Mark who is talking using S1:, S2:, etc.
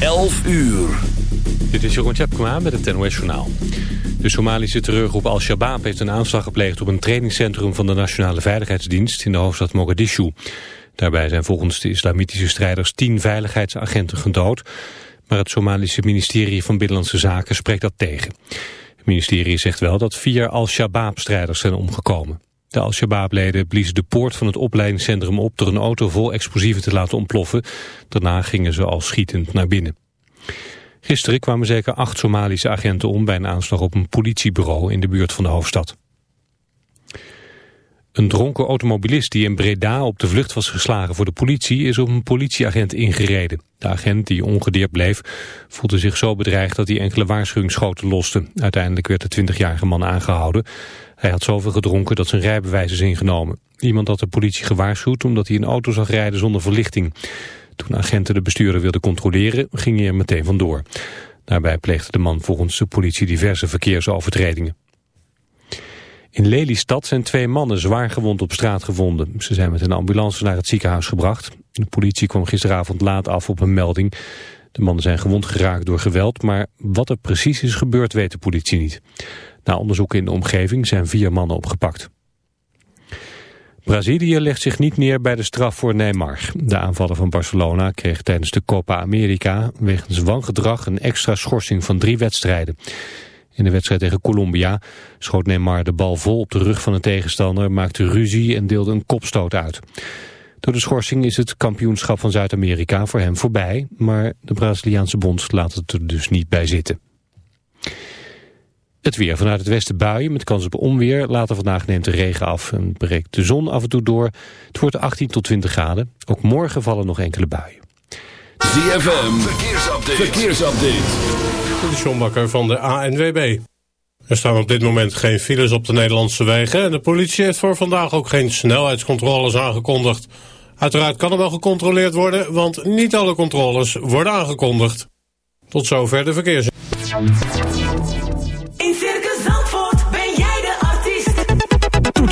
S1: 11 uur.
S2: Dit is Jeroen Tjepkema met het NOS Journaal. De Somalische terreurgroep Al-Shabaab heeft een aanslag gepleegd... op een trainingscentrum van de Nationale Veiligheidsdienst in de hoofdstad Mogadishu. Daarbij zijn volgens de islamitische strijders tien veiligheidsagenten gedood... maar het Somalische ministerie van Binnenlandse Zaken spreekt dat tegen. Het ministerie zegt wel dat vier Al-Shabaab-strijders zijn omgekomen. De Al-Shabaab-leden bliezen de poort van het opleidingscentrum op... door een auto vol explosieven te laten ontploffen. Daarna gingen ze al schietend naar binnen. Gisteren kwamen zeker acht Somalische agenten om... bij een aanslag op een politiebureau in de buurt van de hoofdstad. Een dronken automobilist die in Breda op de vlucht was geslagen voor de politie... is op een politieagent ingereden. De agent, die ongedeerd bleef, voelde zich zo bedreigd... dat hij enkele waarschuwingsschoten loste. Uiteindelijk werd de 20-jarige man aangehouden. Hij had zoveel gedronken dat zijn rijbewijs is ingenomen. Iemand had de politie gewaarschuwd omdat hij een auto zag rijden zonder verlichting. Toen agenten de bestuurder wilden controleren, ging hij er meteen vandoor. Daarbij pleegde de man volgens de politie diverse verkeersovertredingen. In Lelystad zijn twee mannen zwaar gewond op straat gevonden. Ze zijn met een ambulance naar het ziekenhuis gebracht. De politie kwam gisteravond laat af op een melding. De mannen zijn gewond geraakt door geweld, maar wat er precies is gebeurd weet de politie niet. Na onderzoek in de omgeving zijn vier mannen opgepakt. Brazilië legt zich niet neer bij de straf voor Neymar. De aanvaller van Barcelona kreeg tijdens de Copa America wegens wangedrag een extra schorsing van drie wedstrijden. In de wedstrijd tegen Colombia schoot Neymar de bal vol op de rug van een tegenstander, maakte ruzie en deelde een kopstoot uit. Door de schorsing is het kampioenschap van Zuid-Amerika voor hem voorbij, maar de Braziliaanse bond laat het er dus niet bij zitten. Het weer vanuit het westen buien met kans op onweer. Later vandaag neemt de regen af en breekt de zon af en toe door. Het wordt 18 tot 20 graden. Ook morgen vallen nog enkele buien.
S1: ZFM, verkeersupdate. verkeersupdate.
S3: De Sjombakker van de ANWB. Er staan op dit moment geen files op de Nederlandse wegen... en de politie heeft voor vandaag ook geen snelheidscontroles aangekondigd. Uiteraard kan er wel gecontroleerd worden... want niet alle controles worden aangekondigd. Tot zover de verkeers.